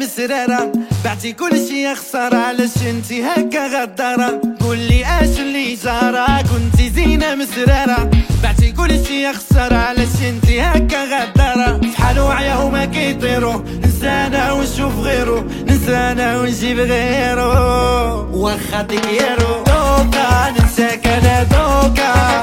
مسرارة بعتي كل شي خسارة علاش انتي هكا غدارة؟ قولي اش اللي جرى كنتي زينة مسرارة بعتي كل شي خسارة علاش انتي هكا غدارة؟ فحال وعيا هما كيطيرو نسانا ونشوف غيرو نسانا ونجيب غيرو. واخا تكيرو دوكا ننساك أنا دوكا.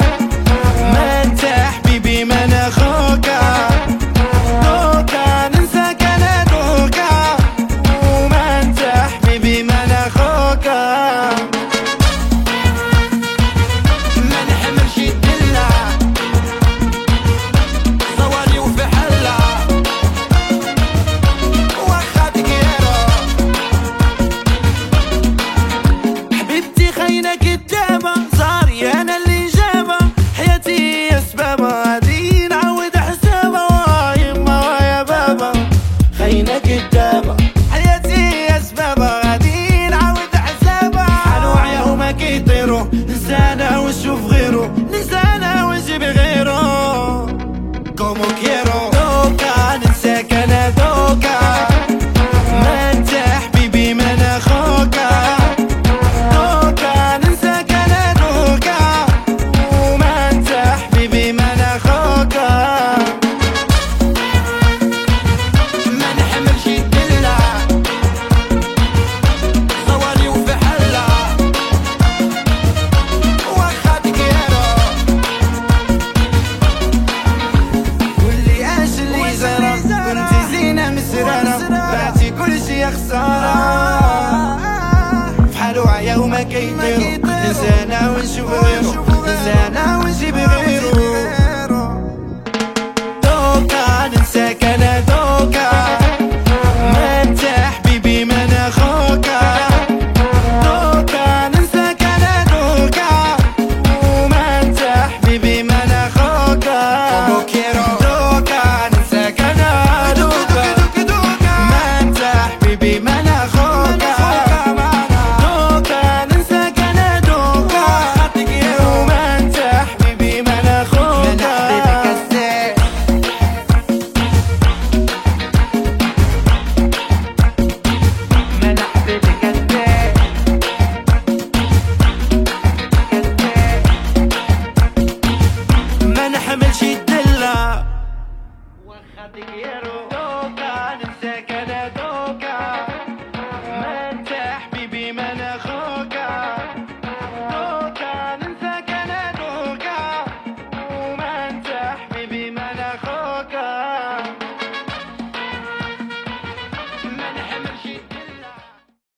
يا خسارة. فحالو عيا وما كيديرو. نسانا ونشوف غيرو. نسانا ونجيب غيرو. دوكا ننساك أنا دوكا.